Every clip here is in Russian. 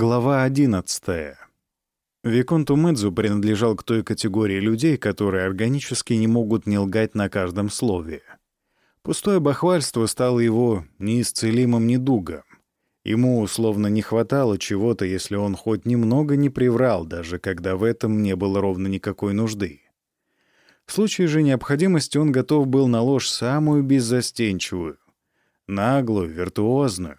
Глава 11. Виконту Мэдзу принадлежал к той категории людей, которые органически не могут не лгать на каждом слове. Пустое бахвальство стало его неисцелимым недугом. Ему условно не хватало чего-то, если он хоть немного не приврал, даже когда в этом не было ровно никакой нужды. В случае же необходимости он готов был на ложь самую беззастенчивую, наглую, виртуозную,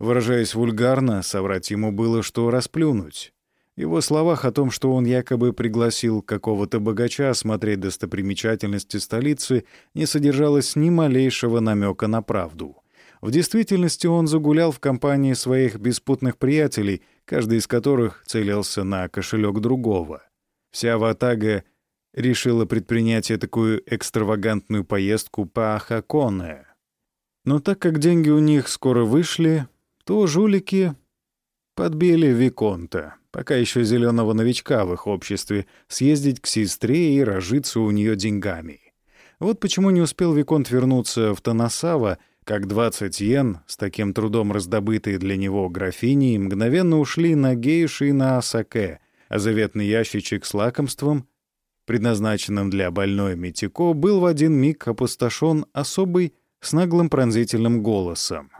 Выражаясь вульгарно, соврать ему было что расплюнуть. Его словах о том, что он якобы пригласил какого-то богача осмотреть достопримечательности столицы, не содержалось ни малейшего намека на правду. В действительности он загулял в компании своих беспутных приятелей, каждый из которых целился на кошелек другого. Вся ватага решила предпринять такую экстравагантную поездку по Ахаконе. Но так как деньги у них скоро вышли, то жулики подбили Виконта, пока еще зеленого новичка в их обществе, съездить к сестре и разжиться у нее деньгами. Вот почему не успел Виконт вернуться в Танасава, как 20 йен, с таким трудом раздобытые для него графини, мгновенно ушли на гейши и на асаке, а заветный ящичек с лакомством, предназначенным для больной Митико, был в один миг опустошен особый с наглым пронзительным голосом.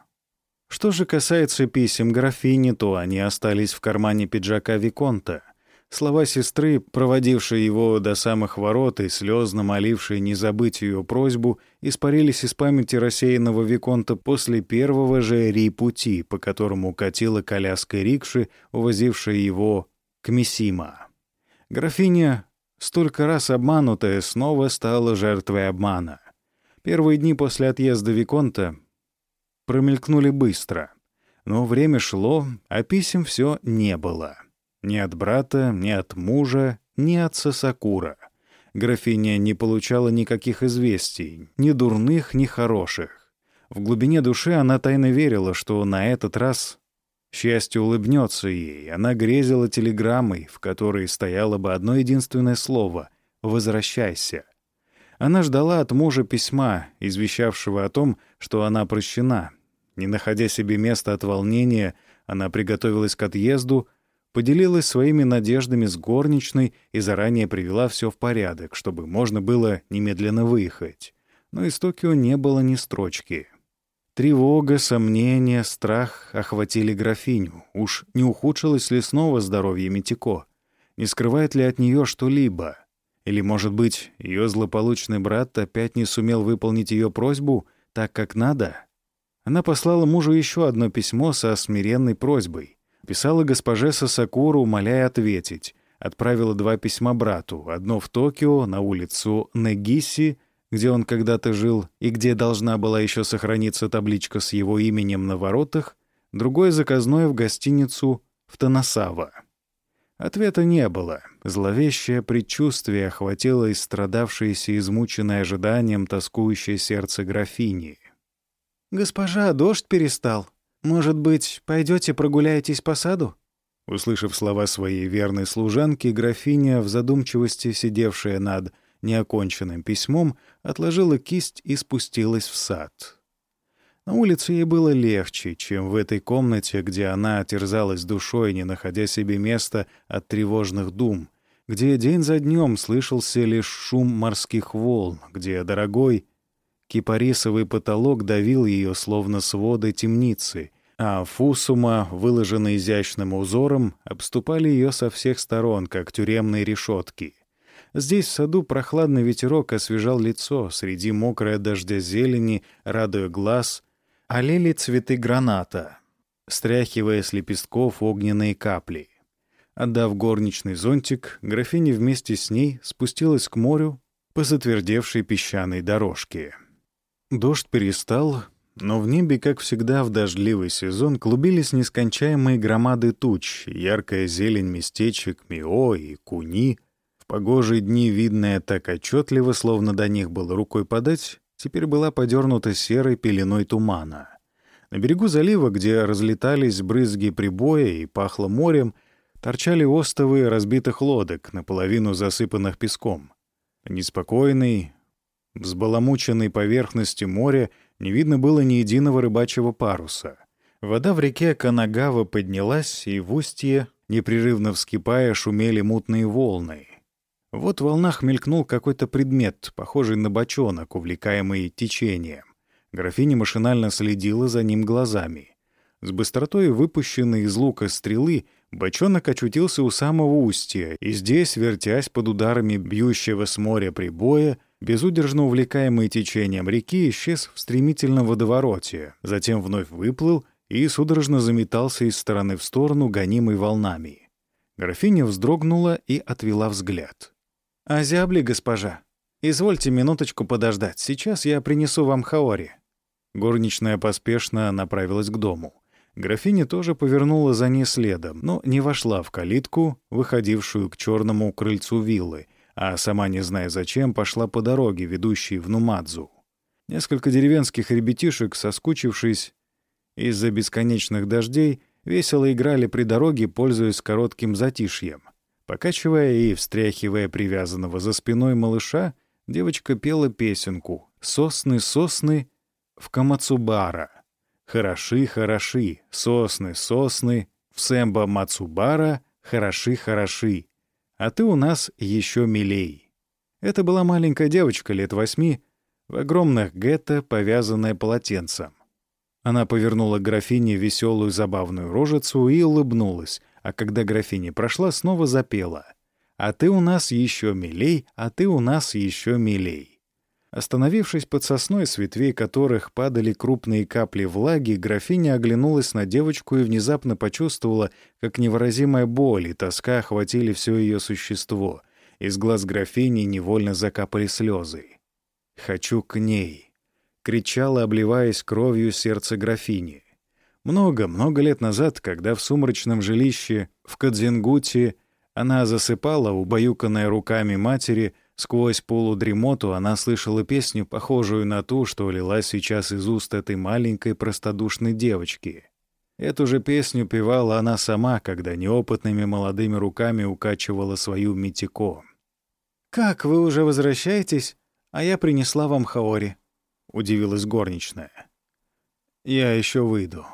Что же касается писем графини, то они остались в кармане пиджака Виконта. Слова сестры, проводившей его до самых ворот и слезно молившей не забыть ее просьбу, испарились из памяти рассеянного Виконта после первого же ри-пути, по которому катила коляска рикши, увозившая его к Мисима. Графиня, столько раз обманутая, снова стала жертвой обмана. Первые дни после отъезда Виконта промелькнули быстро. Но время шло, а писем все не было. Ни от брата, ни от мужа, ни от Сасакура. Графиня не получала никаких известий, ни дурных, ни хороших. В глубине души она тайно верила, что на этот раз счастье улыбнется ей. Она грезила телеграммой, в которой стояло бы одно единственное слово «Возвращайся». Она ждала от мужа письма, извещавшего о том, что она прощена, не находя себе места от волнения, она приготовилась к отъезду, поделилась своими надеждами с горничной и заранее привела все в порядок, чтобы можно было немедленно выехать. Но из Токио не было ни строчки. Тревога, сомнения, страх охватили графиню. Уж не ухудшилось ли снова здоровье Митико? Не скрывает ли от нее что-либо? Или, может быть, ее злополучный брат опять не сумел выполнить ее просьбу так, как надо? Она послала мужу еще одно письмо со смиренной просьбой. Писала госпоже Сасакуру, умоляя ответить. Отправила два письма брату. Одно в Токио, на улицу Негиси, где он когда-то жил, и где должна была еще сохраниться табличка с его именем на воротах, другое заказное в гостиницу в Танасава. Ответа не было. Зловещее предчувствие охватило истрадавшееся, измученное ожиданием, тоскующее сердце графини. «Госпожа, дождь перестал. Может быть, пойдете прогуляетесь по саду?» Услышав слова своей верной служанки, графиня, в задумчивости сидевшая над неоконченным письмом, отложила кисть и спустилась в сад. На улице ей было легче, чем в этой комнате, где она терзалась душой, не находя себе места от тревожных дум, где день за днем слышался лишь шум морских волн, где дорогой Кипарисовый потолок давил ее, словно своды темницы, а фусума, выложенные изящным узором, обступали ее со всех сторон, как тюремные решетки. Здесь в саду прохладный ветерок освежал лицо, среди мокрой дождя зелени, радуя глаз, олели цветы граната, стряхивая с лепестков огненные капли. Отдав горничный зонтик, графиня вместе с ней спустилась к морю по затвердевшей песчаной дорожке. Дождь перестал, но в небе, как всегда в дождливый сезон, клубились нескончаемые громады туч, яркая зелень местечек Мио и Куни. В погожие дни, видная так отчетливо, словно до них было рукой подать, теперь была подернута серой пеленой тумана. На берегу залива, где разлетались брызги прибоя и пахло морем, торчали остовы разбитых лодок, наполовину засыпанных песком. Неспокойный, Взбаламученной поверхности моря не видно было ни единого рыбачьего паруса. Вода в реке Канагава поднялась, и в устье, непрерывно вскипая, шумели мутные волны. Вот в волнах мелькнул какой-то предмет, похожий на бочонок, увлекаемый течением. Графиня машинально следила за ним глазами. С быстротой выпущенной из лука стрелы бочонок очутился у самого устья, и здесь, вертясь под ударами бьющего с моря прибоя, безудержно увлекаемый течением реки, исчез в стремительном водовороте, затем вновь выплыл и судорожно заметался из стороны в сторону, гонимый волнами. Графиня вздрогнула и отвела взгляд. «Озябли, госпожа. Извольте минуточку подождать. Сейчас я принесу вам хаори». Горничная поспешно направилась к дому. Графиня тоже повернула за ней следом, но не вошла в калитку, выходившую к черному крыльцу виллы, а сама, не зная зачем, пошла по дороге, ведущей в Нумадзу. Несколько деревенских ребятишек, соскучившись из-за бесконечных дождей, весело играли при дороге, пользуясь коротким затишьем. Покачивая и встряхивая привязанного за спиной малыша, девочка пела песенку «Сосны, сосны в Камацубара». «Хороши, хороши, сосны, сосны, в Сэмба Мацубара, хороши, хороши, а ты у нас еще милей». Это была маленькая девочка лет восьми, в огромных гетто, повязанная полотенцем. Она повернула графине веселую забавную рожицу и улыбнулась, а когда графиня прошла, снова запела. «А ты у нас еще милей, а ты у нас еще милей». Остановившись под сосной, с ветвей которых падали крупные капли влаги, графиня оглянулась на девочку и внезапно почувствовала, как невыразимая боль и тоска охватили все ее существо. Из глаз графини невольно закапали слезы. «Хочу к ней», — кричала, обливаясь кровью сердце графини. Много-много лет назад, когда в сумрачном жилище в Кадзингуте она засыпала, убаюканная руками матери, сквозь полудремоту она слышала песню, похожую на ту, что лилась сейчас из уст этой маленькой простодушной девочки. Эту же песню певала она сама, когда неопытными молодыми руками укачивала свою Митико. «Как, вы уже возвращаетесь? А я принесла вам хаори», — удивилась горничная. «Я еще выйду»,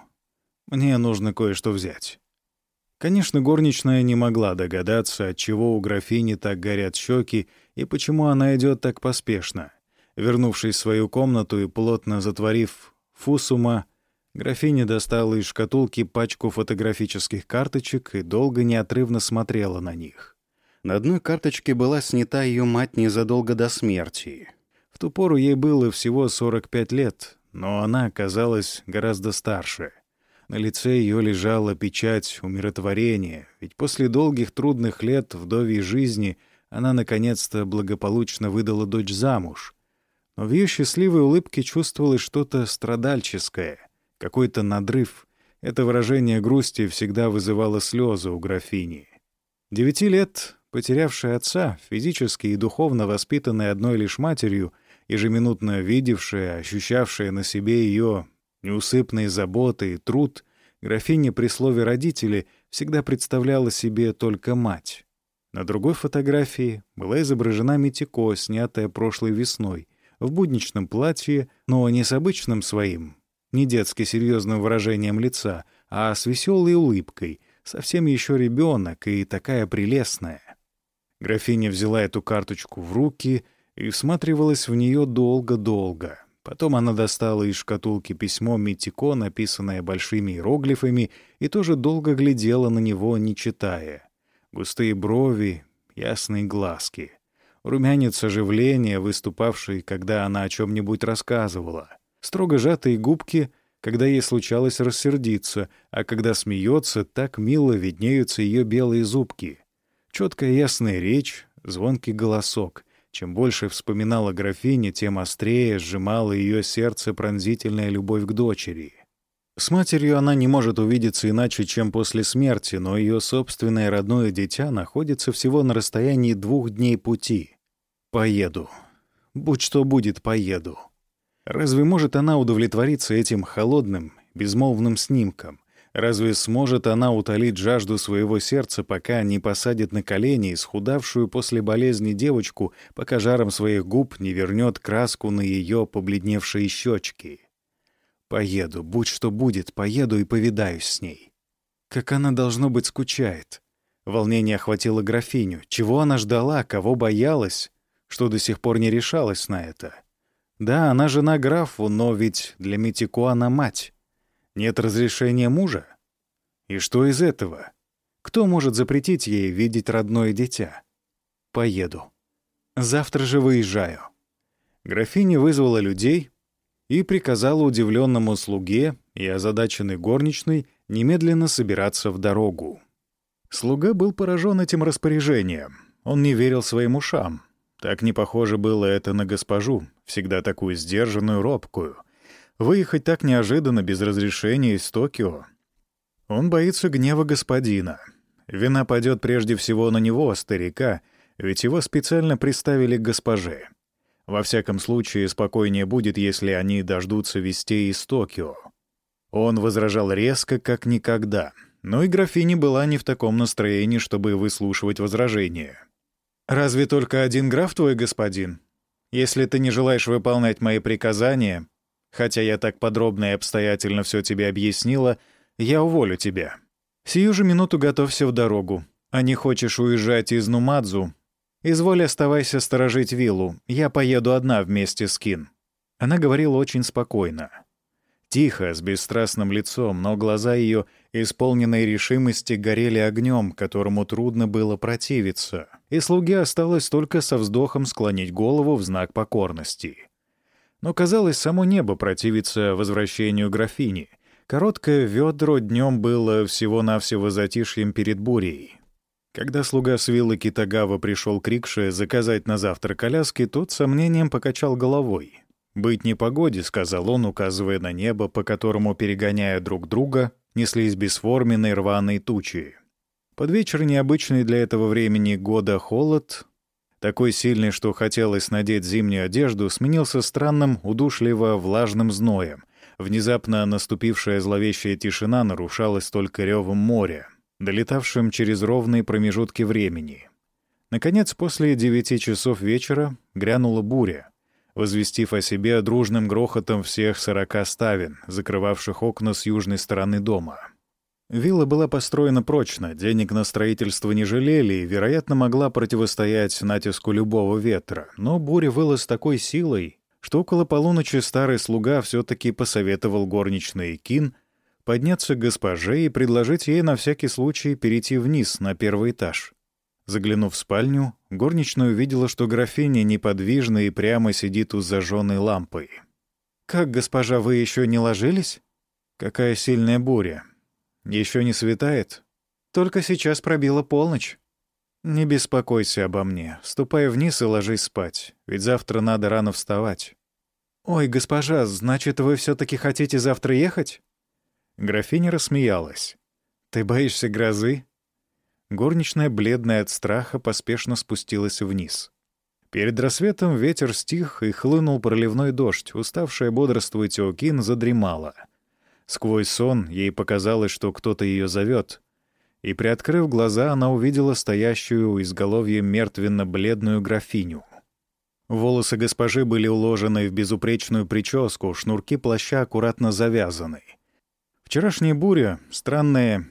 мне нужно кое-что взять». Конечно, горничная не могла догадаться, от чего у графини так горят щеки и почему она идет так поспешно. Вернувшись в свою комнату и плотно затворив фусума, графиня достала из шкатулки пачку фотографических карточек и долго неотрывно смотрела на них. На одной карточке была снята ее мать незадолго до смерти. В ту пору ей было всего 45 лет, но она казалась гораздо старше — на лице ее лежала печать умиротворения, ведь после долгих трудных лет вдовьей жизни она наконец-то благополучно выдала дочь замуж. Но в ее счастливой улыбке чувствовалось что-то страдальческое, какой-то надрыв. Это выражение грусти всегда вызывало слезы у графини. Девяти лет, потерявшая отца, физически и духовно воспитанная одной лишь матерью, ежеминутно видевшая, ощущавшая на себе ее Неусыпные заботы и труд графиня при слове «родители» всегда представляла себе только мать. На другой фотографии была изображена Митико, снятая прошлой весной, в будничном платье, но не с обычным своим, не детски серьезным выражением лица, а с веселой улыбкой, совсем еще ребенок и такая прелестная. Графиня взяла эту карточку в руки и всматривалась в нее долго-долго. Потом она достала из шкатулки письмо Митико, написанное большими иероглифами, и тоже долго глядела на него, не читая. Густые брови, ясные глазки. Румянец оживления, выступавший, когда она о чем-нибудь рассказывала. Строго сжатые губки, когда ей случалось рассердиться, а когда смеется, так мило виднеются ее белые зубки. Четкая ясная речь, звонкий голосок. Чем больше вспоминала графиня, тем острее сжимала ее сердце пронзительная любовь к дочери. С матерью она не может увидеться иначе, чем после смерти, но ее собственное родное дитя находится всего на расстоянии двух дней пути. «Поеду. Будь что будет, поеду». Разве может она удовлетвориться этим холодным, безмолвным снимком? Разве сможет она утолить жажду своего сердца, пока не посадит на колени исхудавшую после болезни девочку, пока жаром своих губ не вернет краску на ее побледневшие щечки? Поеду, будь что будет, поеду и повидаюсь с ней. Как она, должно быть, скучает. Волнение охватило графиню. Чего она ждала, кого боялась, что до сих пор не решалась на это. Да, она жена графу, но ведь для Митико она мать. Нет разрешения мужа. И что из этого? Кто может запретить ей видеть родное дитя? Поеду. Завтра же выезжаю. Графиня вызвала людей и приказала удивленному слуге и озадаченной горничной немедленно собираться в дорогу. Слуга был поражен этим распоряжением. Он не верил своим ушам. Так не похоже было это на госпожу, всегда такую сдержанную, робкую. Выехать так неожиданно, без разрешения из Токио. Он боится гнева господина. Вина падет прежде всего на него, старика, ведь его специально приставили к госпоже. Во всяком случае, спокойнее будет, если они дождутся вестей из Токио. Он возражал резко, как никогда, но и графиня была не в таком настроении, чтобы выслушивать возражения. «Разве только один граф твой господин? Если ты не желаешь выполнять мои приказания, хотя я так подробно и обстоятельно все тебе объяснила, я уволю тебя. Сию же минуту готовься в дорогу. А не хочешь уезжать из Нумадзу, «Изволь оставайся сторожить виллу, я поеду одна вместе с Кин». Она говорила очень спокойно. Тихо, с бесстрастным лицом, но глаза ее, исполненные решимости, горели огнем, которому трудно было противиться, и слуге осталось только со вздохом склонить голову в знак покорности. Но, казалось, само небо противится возвращению графини. Короткое ведро днем было всего-навсего затишьем перед бурей. Когда слуга с виллы Китагава пришел к Рикше заказать на завтра коляски, тот сомнением покачал головой. «Быть непогоде», — сказал он, указывая на небо, по которому, перегоняя друг друга, неслись бесформенные рваные тучи. Под вечер необычный для этого времени года холод, такой сильный, что хотелось надеть зимнюю одежду, сменился странным, удушливо влажным зноем. Внезапно наступившая зловещая тишина нарушалась только ревом моря долетавшим через ровные промежутки времени. Наконец, после девяти часов вечера грянула буря, возвестив о себе дружным грохотом всех сорока ставен, закрывавших окна с южной стороны дома. Вилла была построена прочно, денег на строительство не жалели и, вероятно, могла противостоять натиску любого ветра, но буря выла с такой силой, что около полуночи старый слуга все-таки посоветовал горничной Кин — подняться к госпоже и предложить ей на всякий случай перейти вниз на первый этаж. Заглянув в спальню, горничная увидела, что графиня неподвижно и прямо сидит у зажженной лампой. «Как, госпожа, вы еще не ложились?» «Какая сильная буря! Еще не светает?» «Только сейчас пробила полночь». «Не беспокойся обо мне. Ступай вниз и ложись спать, ведь завтра надо рано вставать». «Ой, госпожа, значит, вы все-таки хотите завтра ехать?» Графиня рассмеялась. «Ты боишься грозы?» Горничная, бледная от страха, поспешно спустилась вниз. Перед рассветом ветер стих и хлынул проливной дождь. Уставшая бодрствовать Окин задремала. Сквозь сон ей показалось, что кто-то ее зовет. И, приоткрыв глаза, она увидела стоящую у изголовья мертвенно-бледную графиню. Волосы госпожи были уложены в безупречную прическу, шнурки плаща аккуратно завязаны. Вчерашняя буря, странное,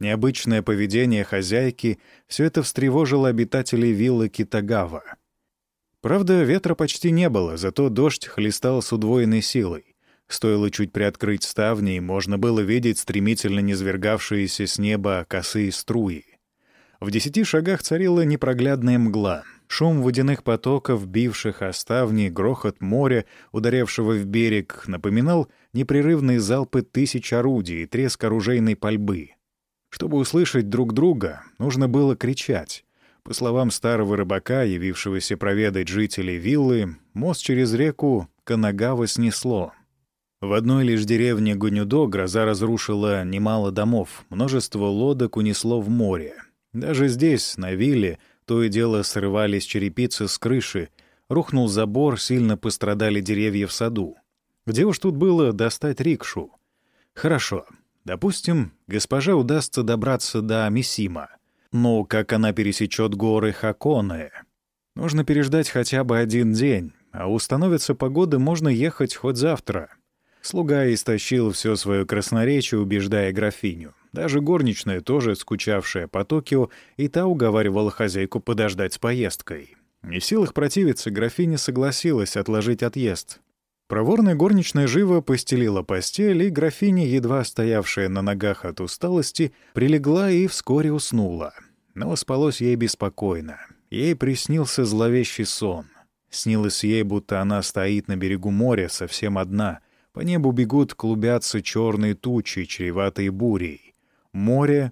необычное поведение хозяйки — все это встревожило обитателей виллы Китагава. Правда, ветра почти не было, зато дождь хлестал с удвоенной силой. Стоило чуть приоткрыть ставни, и можно было видеть стремительно низвергавшиеся с неба косые струи. В десяти шагах царила непроглядная мгла. Шум водяных потоков, бивших о ставни, грохот моря, ударявшего в берег, напоминал непрерывные залпы тысяч орудий и треск оружейной пальбы. Чтобы услышать друг друга, нужно было кричать. По словам старого рыбака, явившегося проведать жителей виллы, мост через реку Канагава снесло. В одной лишь деревне Гунюдо гроза разрушила немало домов, множество лодок унесло в море. Даже здесь, на вилле, то и дело срывались черепицы с крыши, рухнул забор, сильно пострадали деревья в саду. Где уж тут было достать рикшу? Хорошо. Допустим, госпоже удастся добраться до Мисима. Но как она пересечет горы Хаконе? Нужно переждать хотя бы один день, а установится погода, можно ехать хоть завтра. Слуга истощил все свое красноречие, убеждая графиню. Даже горничная, тоже скучавшая по Токио, и та уговаривала хозяйку подождать с поездкой. Не в силах противиться, графиня согласилась отложить отъезд. Проворная горничная живо постелила постель, и графиня, едва стоявшая на ногах от усталости, прилегла и вскоре уснула. Но спалось ей беспокойно. Ей приснился зловещий сон. Снилось ей, будто она стоит на берегу моря совсем одна. По небу бегут, клубятся черные тучи, чреватые бурей. Море...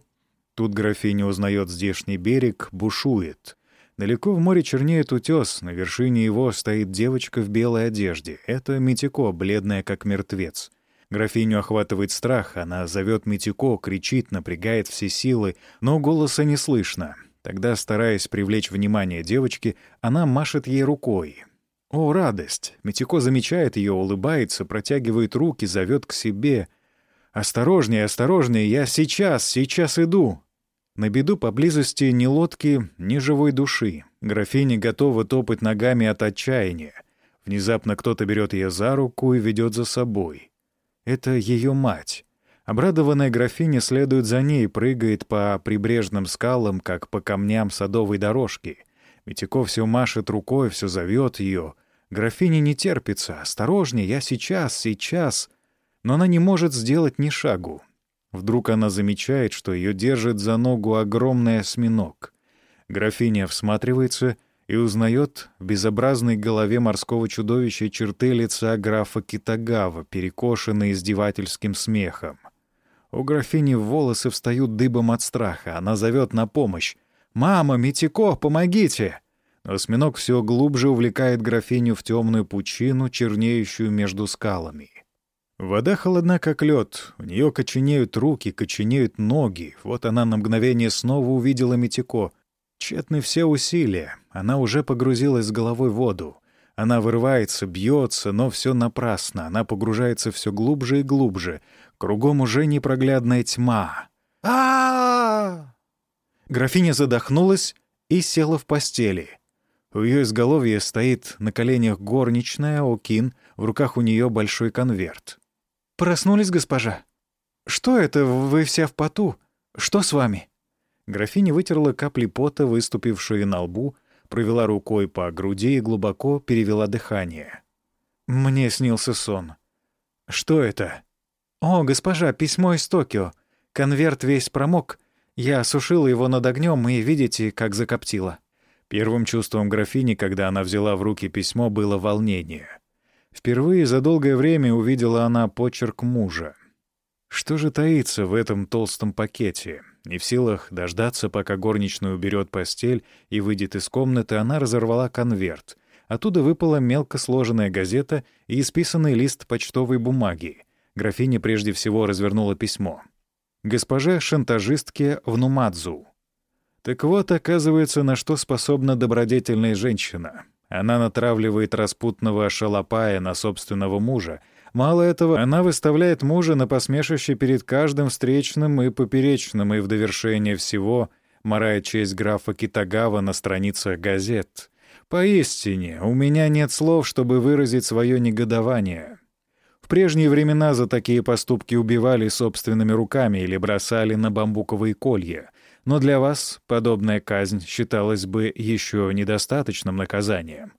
Тут графиня узнает здешний берег, бушует. Далеко в море чернеет утес, на вершине его стоит девочка в белой одежде. Это Митико, бледная как мертвец. Графиню охватывает страх, она зовет Митико, кричит, напрягает все силы, но голоса не слышно. Тогда, стараясь привлечь внимание девочки, она машет ей рукой. О, радость! Митико замечает ее, улыбается, протягивает руки, зовет к себе. «Осторожнее, осторожнее, я сейчас, сейчас иду!» На беду поблизости ни лодки, ни живой души. Графиня готова топать ногами от отчаяния. Внезапно кто-то берет ее за руку и ведет за собой. Это ее мать. Обрадованная графиня следует за ней, прыгает по прибрежным скалам, как по камням садовой дорожки. Митяко все машет рукой, все зовет ее. Графиня не терпится. «Осторожнее, я сейчас, сейчас!» Но она не может сделать ни шагу. Вдруг она замечает, что ее держит за ногу огромный осьминог. Графиня всматривается и узнает в безобразной голове морского чудовища черты лица графа Китагава, перекошенные издевательским смехом. У графини волосы встают дыбом от страха. Она зовет на помощь. «Мама, Митико, помогите!» Но осьминог все глубже увлекает графиню в темную пучину, чернеющую между скалами. Вода холодна, как лед. У нее коченеют руки, коченеют ноги. Вот она на мгновение снова увидела Митико. Тщетны все усилия. Она уже погрузилась с головой в воду. Она вырывается, бьется, но все напрасно. Она погружается все глубже и глубже. Кругом уже непроглядная тьма. а Графиня задохнулась и села в постели. У ее изголовья стоит на коленях горничная Окин, в руках у нее большой конверт. «Проснулись, госпожа?» «Что это? Вы вся в поту. Что с вами?» Графиня вытерла капли пота, выступившие на лбу, провела рукой по груди и глубоко перевела дыхание. «Мне снился сон. Что это?» «О, госпожа, письмо из Токио. Конверт весь промок. Я осушила его над огнем и видите, как закоптила». Первым чувством графини, когда она взяла в руки письмо, было волнение — Впервые за долгое время увидела она почерк мужа. Что же таится в этом толстом пакете? Не в силах дождаться, пока горничная уберет постель и выйдет из комнаты, она разорвала конверт. Оттуда выпала мелко сложенная газета и исписанный лист почтовой бумаги. Графиня прежде всего развернула письмо. «Госпоже шантажистке Внумадзу». Так вот, оказывается, на что способна добродетельная женщина. Она натравливает распутного шалопая на собственного мужа. Мало этого, она выставляет мужа на посмешище перед каждым встречным и поперечным, и в довершение всего морает честь графа Китагава на страницах газет. Поистине, у меня нет слов, чтобы выразить свое негодование. В прежние времена за такие поступки убивали собственными руками или бросали на бамбуковые колья — но для вас подобная казнь считалась бы еще недостаточным наказанием.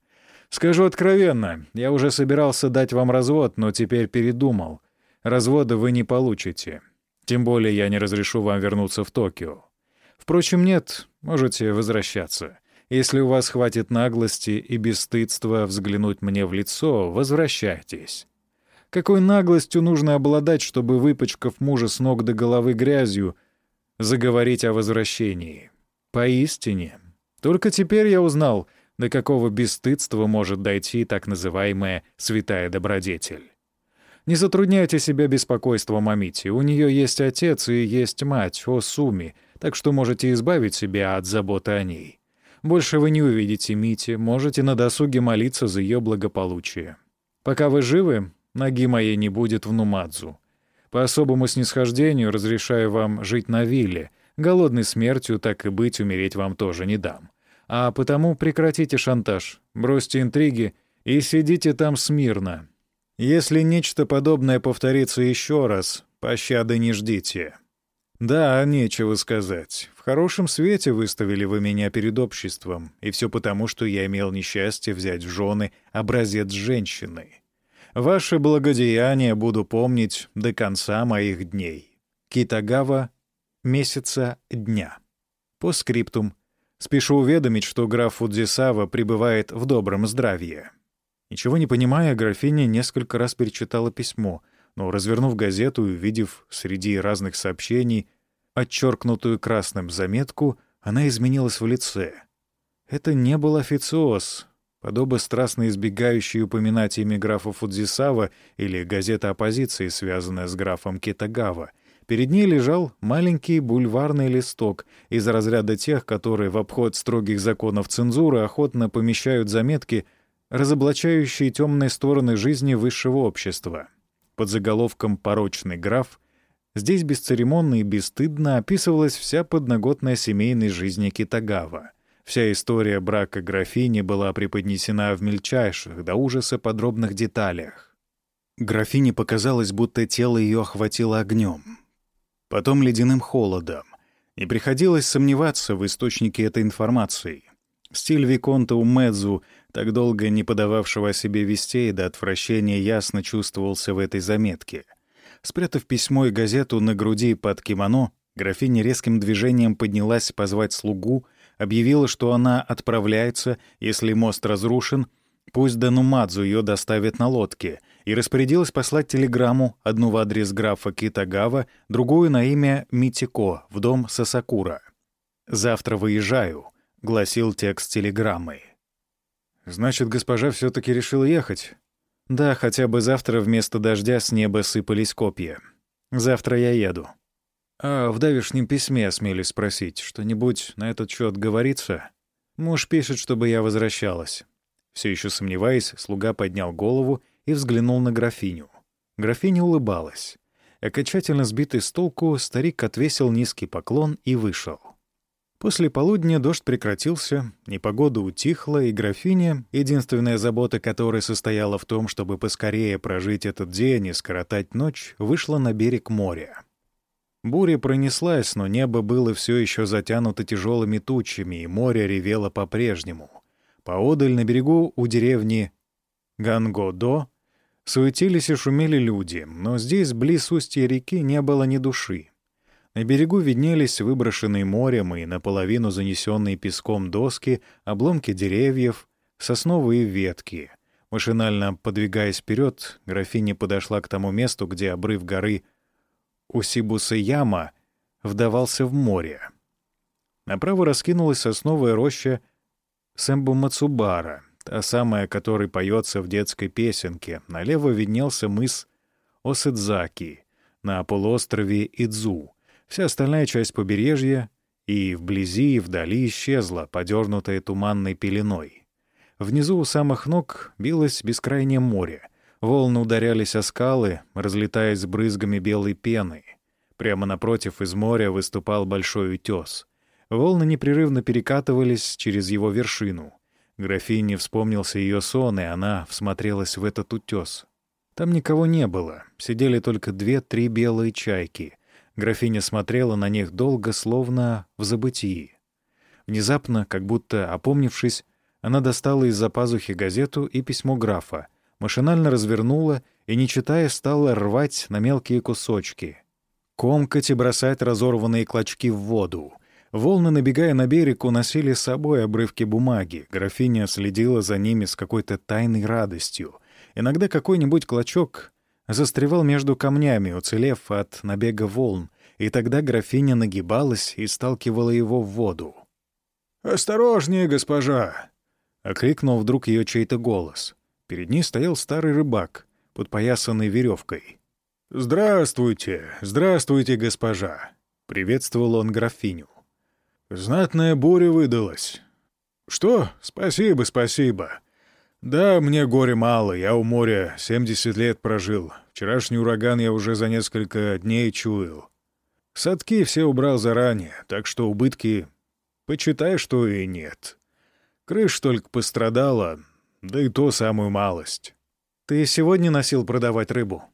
Скажу откровенно, я уже собирался дать вам развод, но теперь передумал. Развода вы не получите. Тем более я не разрешу вам вернуться в Токио. Впрочем, нет, можете возвращаться. Если у вас хватит наглости и бесстыдства взглянуть мне в лицо, возвращайтесь. Какой наглостью нужно обладать, чтобы, выпачкав мужа с ног до головы грязью, заговорить о возвращении. Поистине. Только теперь я узнал, до какого бесстыдства может дойти так называемая «святая добродетель». Не затрудняйте себя беспокойством о Мите. У нее есть отец и есть мать, о Суми, так что можете избавить себя от заботы о ней. Больше вы не увидите Мити, можете на досуге молиться за ее благополучие. Пока вы живы, ноги моей не будет в Нумадзу. По особому снисхождению разрешаю вам жить на вилле. Голодной смертью, так и быть, умереть вам тоже не дам. А потому прекратите шантаж, бросьте интриги и сидите там смирно. Если нечто подобное повторится еще раз, пощады не ждите. Да, нечего сказать. В хорошем свете выставили вы меня перед обществом, и все потому, что я имел несчастье взять в жены образец женщины. Ваше благодеяние буду помнить до конца моих дней. Китагава, месяца дня. По скриптум. Спешу уведомить, что граф Фудзисава пребывает в добром здравии. Ничего не понимая, графиня несколько раз перечитала письмо — но, развернув газету и увидев среди разных сообщений отчеркнутую красным заметку, она изменилась в лице. Это не был официоз, подобно страстно избегающей упоминать имя графа Фудзисава или газета оппозиции, связанная с графом Китагава. Перед ней лежал маленький бульварный листок из разряда тех, которые в обход строгих законов цензуры охотно помещают заметки, разоблачающие темные стороны жизни высшего общества под заголовком «Порочный граф» здесь бесцеремонно и бесстыдно описывалась вся подноготная семейной жизни Китагава. Вся история брака графини была преподнесена в мельчайших, до ужаса подробных деталях. Графине показалось, будто тело ее охватило огнем. Потом ледяным холодом. И приходилось сомневаться в источнике этой информации. Стиль Виконта Умедзу так долго не подававшего о себе вестей до отвращения, ясно чувствовался в этой заметке. Спрятав письмо и газету на груди под кимоно, графиня резким движением поднялась позвать слугу, объявила, что она отправляется, если мост разрушен, пусть Данумадзу ее доставят на лодке, и распорядилась послать телеграмму, одну в адрес графа Китагава, другую на имя Митико, в дом Сасакура. «Завтра выезжаю», — гласил текст телеграммы. Значит, госпожа все-таки решила ехать? Да, хотя бы завтра вместо дождя с неба сыпались копья. Завтра я еду. А в давешнем письме осмелюсь спросить, что-нибудь на этот счет говорится? Муж пишет, чтобы я возвращалась. Все еще сомневаясь, слуга поднял голову и взглянул на графиню. Графиня улыбалась. Окончательно сбитый с толку, старик отвесил низкий поклон и вышел. После полудня дождь прекратился, непогода утихла, и графиня, единственная забота которой состояла в том, чтобы поскорее прожить этот день и скоротать ночь, вышла на берег моря. Буря пронеслась, но небо было все еще затянуто тяжелыми тучами, и море ревело по-прежнему. Поодаль на берегу у деревни Гангодо суетились и шумели люди, но здесь, близ устья реки, не было ни души. На берегу виднелись выброшенные морем и наполовину занесенные песком доски, обломки деревьев, сосновые ветки. Машинально подвигаясь вперед, графиня подошла к тому месту, где обрыв горы Усибуса-Яма вдавался в море. Направо раскинулась сосновая роща Сэмбу-Мацубара, та самая, которой поется в детской песенке. Налево виднелся мыс Осыдзаки на полуострове Идзу — Вся остальная часть побережья и вблизи, и вдали исчезла, подернутая туманной пеленой. Внизу у самых ног билось бескрайнее море. Волны ударялись о скалы, разлетаясь с брызгами белой пены. Прямо напротив из моря выступал большой утес. Волны непрерывно перекатывались через его вершину. Графине вспомнился ее сон, и она всмотрелась в этот утес. Там никого не было, сидели только две-три белые чайки, Графиня смотрела на них долго, словно в забытии. Внезапно, как будто опомнившись, она достала из-за пазухи газету и письмо графа, машинально развернула и, не читая, стала рвать на мелкие кусочки. Комкать и бросать разорванные клочки в воду. Волны, набегая на берег, уносили с собой обрывки бумаги. Графиня следила за ними с какой-то тайной радостью. Иногда какой-нибудь клочок застревал между камнями, уцелев от набега волн, и тогда графиня нагибалась и сталкивала его в воду. «Осторожнее, госпожа!» — окликнул вдруг ее чей-то голос. Перед ней стоял старый рыбак, подпоясанный веревкой. «Здравствуйте, здравствуйте, госпожа!» — приветствовал он графиню. «Знатная буря выдалась». «Что? Спасибо, спасибо. «Да, мне горе мало, я у моря 70 лет прожил. Вчерашний ураган я уже за несколько дней чуял. Садки все убрал заранее, так что убытки, почитай, что и нет. Крыш только пострадала, да и то самую малость». «Ты сегодня носил продавать рыбу?»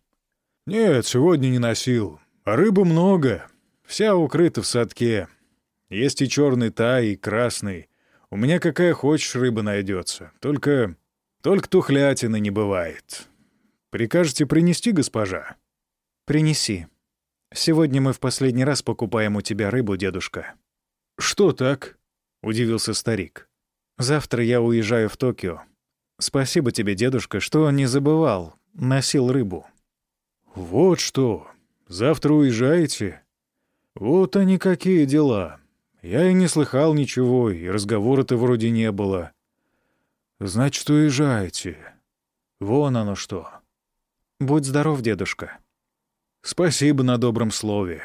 «Нет, сегодня не носил. А рыбы много. Вся укрыта в садке. Есть и черный тай, и красный. У меня какая хочешь рыба найдется. Только... только тухлятины не бывает. Прикажете принести, госпожа?» «Принеси. Сегодня мы в последний раз покупаем у тебя рыбу, дедушка». «Что так?» — удивился старик. «Завтра я уезжаю в Токио. Спасибо тебе, дедушка, что не забывал, носил рыбу». «Вот что. Завтра уезжаете? Вот они какие дела. Я и не слыхал ничего, и разговора-то вроде не было. Значит, уезжаете. Вон оно что». «Будь здоров, дедушка». «Спасибо на добром слове.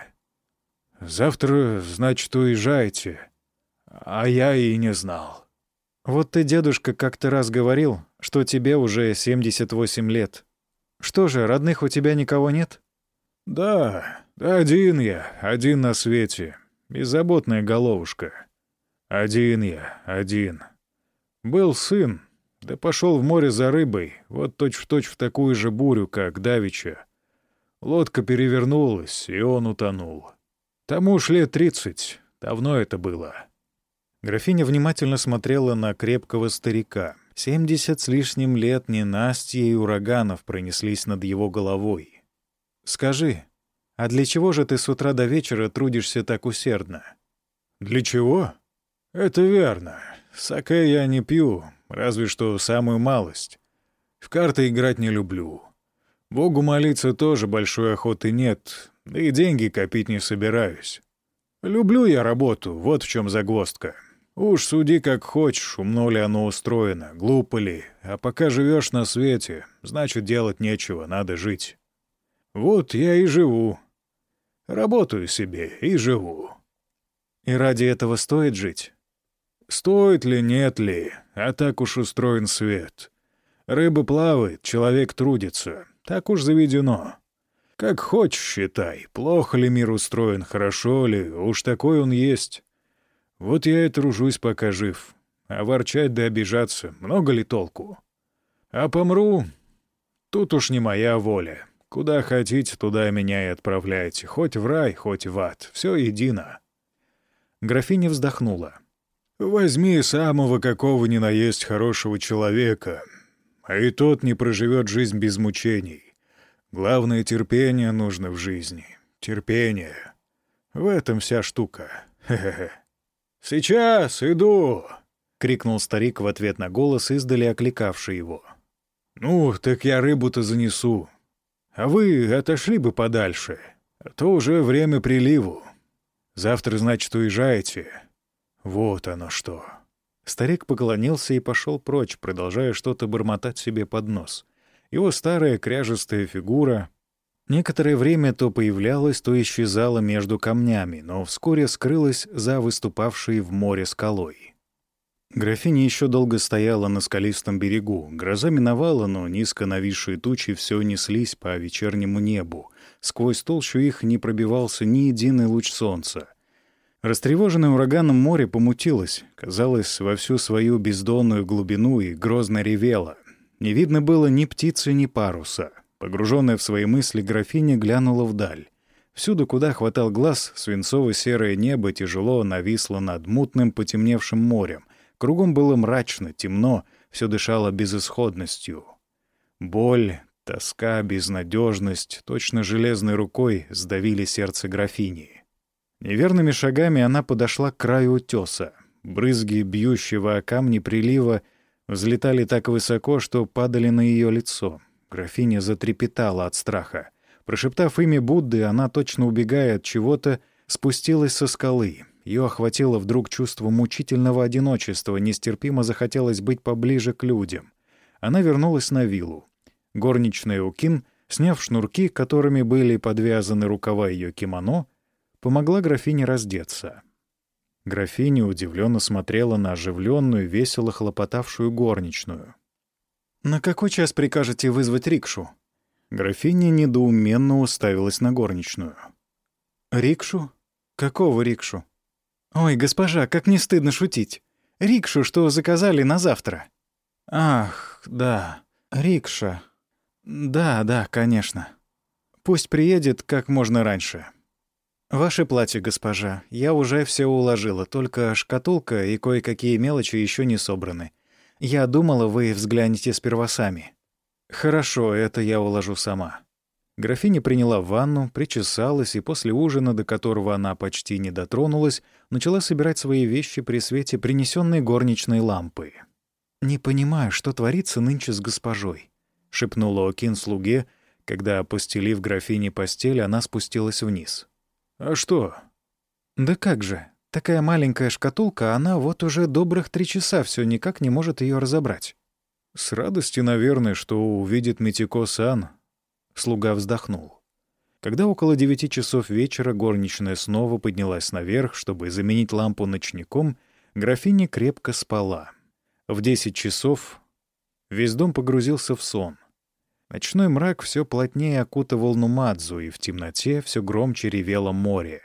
Завтра, значит, уезжаете. А я и не знал». «Вот ты, дедушка, как-то раз говорил, что тебе уже 78 лет. Что же, родных у тебя никого нет?» «Да, один я, один на свете. Беззаботная головушка. Один я, один. Был сын, да пошел в море за рыбой, вот точь-в-точь точь в такую же бурю, как Давича. Лодка перевернулась, и он утонул. Тому уж лет тридцать, давно это было». Графиня внимательно смотрела на крепкого старика. Семьдесят с лишним лет ненастья и ураганов пронеслись над его головой. «Скажи, а для чего же ты с утра до вечера трудишься так усердно?» «Для чего? Это верно. Саке я не пью, разве что самую малость. В карты играть не люблю. Богу молиться тоже большой охоты нет, да и деньги копить не собираюсь. Люблю я работу, вот в чем загвоздка». Уж суди как хочешь, умно ли оно устроено, глупо ли. А пока живешь на свете, значит, делать нечего, надо жить. Вот я и живу. Работаю себе и живу. И ради этого стоит жить? Стоит ли, нет ли, а так уж устроен свет. Рыба плавает, человек трудится. Так уж заведено. Как хочешь, считай, плохо ли мир устроен, хорошо ли, уж такой он есть. Вот я и тружусь, пока жив. А ворчать да обижаться много ли толку? А помру, тут уж не моя воля. Куда хотите, туда меня и отправляйте. Хоть в рай, хоть в ад. Все едино. Графиня вздохнула. «Возьми самого какого ни наесть хорошего человека, а и тот не проживет жизнь без мучений. Главное, терпение нужно в жизни. Терпение. В этом вся штука. Хе-хе-хе». «Сейчас иду!» — крикнул старик в ответ на голос, издали окликавший его. «Ну, так я рыбу-то занесу. А вы отошли бы подальше, а то уже время приливу. Завтра, значит, уезжаете. Вот оно что». Старик поклонился и пошел прочь, продолжая что-то бормотать себе под нос. Его старая кряжестая фигура Некоторое время то появлялась, то исчезала между камнями, но вскоре скрылась за выступавшей в море скалой. Графиня еще долго стояла на скалистом берегу. Гроза миновала, но низко нависшие тучи все неслись по вечернему небу. Сквозь толщу их не пробивался ни единый луч солнца. Растревоженное ураганом море помутилось, казалось, во всю свою бездонную глубину и грозно ревело. Не видно было ни птицы, ни паруса. Погруженная в свои мысли, графиня глянула вдаль. Всюду, куда хватал глаз, свинцово-серое небо тяжело нависло над мутным потемневшим морем. Кругом было мрачно, темно, все дышало безысходностью. Боль, тоска, безнадежность точно железной рукой сдавили сердце графини. Неверными шагами она подошла к краю утеса. Брызги бьющего о камни прилива взлетали так высоко, что падали на ее лицо. Графиня затрепетала от страха. Прошептав имя Будды, она, точно убегая от чего-то, спустилась со скалы. Ее охватило вдруг чувство мучительного одиночества, нестерпимо захотелось быть поближе к людям. Она вернулась на виллу. Горничная Укин, сняв шнурки, которыми были подвязаны рукава ее кимоно, помогла графине раздеться. Графиня удивленно смотрела на оживленную, весело хлопотавшую горничную. «На какой час прикажете вызвать рикшу?» Графиня недоуменно уставилась на горничную. «Рикшу? Какого рикшу?» «Ой, госпожа, как не стыдно шутить. Рикшу, что заказали на завтра». «Ах, да, рикша. «Да, да, конечно. Пусть приедет как можно раньше». «Ваше платье, госпожа, я уже все уложила, только шкатулка и кое-какие мелочи еще не собраны. Я думала, вы взглянете сперва сами». «Хорошо, это я уложу сама». Графиня приняла ванну, причесалась и после ужина, до которого она почти не дотронулась, начала собирать свои вещи при свете принесенной горничной лампы. «Не понимаю, что творится нынче с госпожой», — шепнула Окин слуге, когда, постелив графине постель, она спустилась вниз. «А что?» «Да как же, такая маленькая шкатулка, она вот уже добрых три часа все никак не может ее разобрать». «С радости, наверное, что увидит Митико-сан», — слуга вздохнул. Когда около девяти часов вечера горничная снова поднялась наверх, чтобы заменить лампу ночником, графиня крепко спала. В десять часов весь дом погрузился в сон. Ночной мрак все плотнее окутывал Нумадзу, и в темноте все громче ревело море.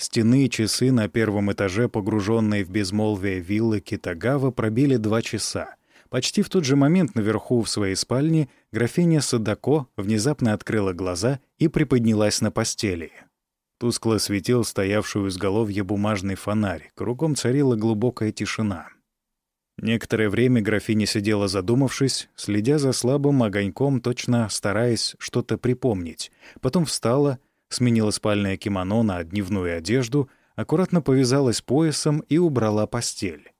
Стены и часы на первом этаже, погруженные в безмолвие виллы Китагава, пробили два часа. Почти в тот же момент наверху в своей спальне графиня Садако внезапно открыла глаза и приподнялась на постели. Тускло светил стоявший у изголовья бумажный фонарь, кругом царила глубокая тишина. Некоторое время графиня сидела задумавшись, следя за слабым огоньком, точно стараясь что-то припомнить. Потом встала, сменила спальное кимоно на дневную одежду, аккуратно повязалась поясом и убрала постель.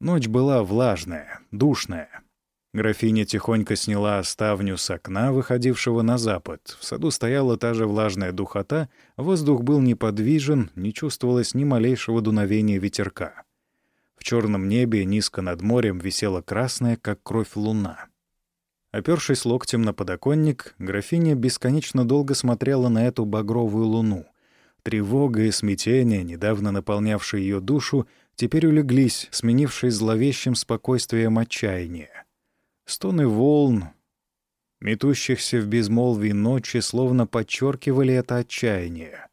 Ночь была влажная, душная. Графиня тихонько сняла ставню с окна, выходившего на запад. В саду стояла та же влажная духота, воздух был неподвижен, не чувствовалось ни малейшего дуновения ветерка. В черном небе низко над морем висела красная, как кровь луна. Опершись локтем на подоконник, графиня бесконечно долго смотрела на эту багровую луну. Тревога и смятение, недавно наполнявшие ее душу, теперь улеглись, сменившись зловещим спокойствием отчаяния. Стоны волн, метущихся в безмолвии ночи, словно подчеркивали это отчаяние.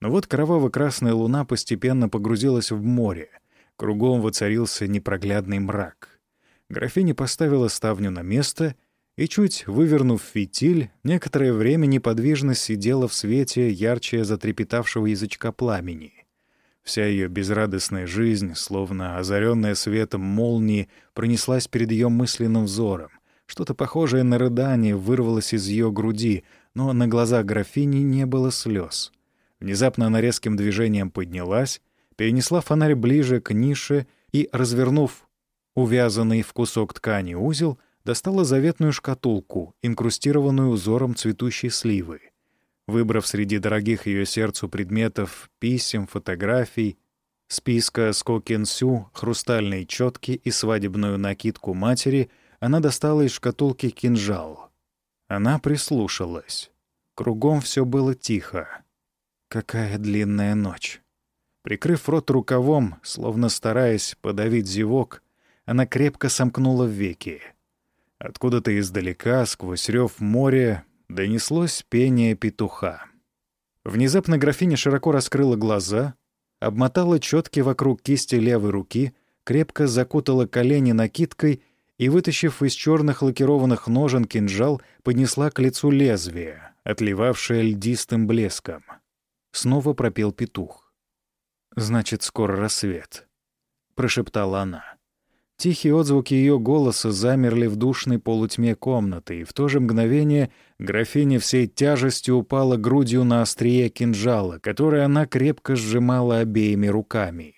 Но вот кроваво-красная луна постепенно погрузилась в море. Кругом воцарился непроглядный мрак. Графиня поставила ставню на место и, чуть вывернув фитиль, некоторое время неподвижно сидела в свете ярче затрепетавшего язычка пламени. Вся ее безрадостная жизнь, словно озаренная светом молнии, пронеслась перед ее мысленным взором. Что-то похожее на рыдание вырвалось из ее груди, но на глазах графини не было слез. Внезапно она резким движением поднялась, перенесла фонарь ближе к нише и, развернув увязанный в кусок ткани узел, достала заветную шкатулку, инкрустированную узором цветущей сливы. Выбрав среди дорогих ее сердцу предметов писем, фотографий, списка скокенсю, хрустальные четки и свадебную накидку матери, она достала из шкатулки кинжал. Она прислушалась. Кругом все было тихо. Какая длинная ночь. Прикрыв рот рукавом, словно стараясь подавить зевок, она крепко сомкнула веки. Откуда-то издалека, сквозь рев моря, донеслось пение петуха. Внезапно графиня широко раскрыла глаза, обмотала четки вокруг кисти левой руки, крепко закутала колени накидкой и, вытащив из черных лакированных ножен кинжал, поднесла к лицу лезвие, отливавшее льдистым блеском. Снова пропел петух. «Значит, скоро рассвет», — прошептала она. Тихие отзвуки ее голоса замерли в душной полутьме комнаты, и в то же мгновение графиня всей тяжестью упала грудью на острие кинжала, который она крепко сжимала обеими руками.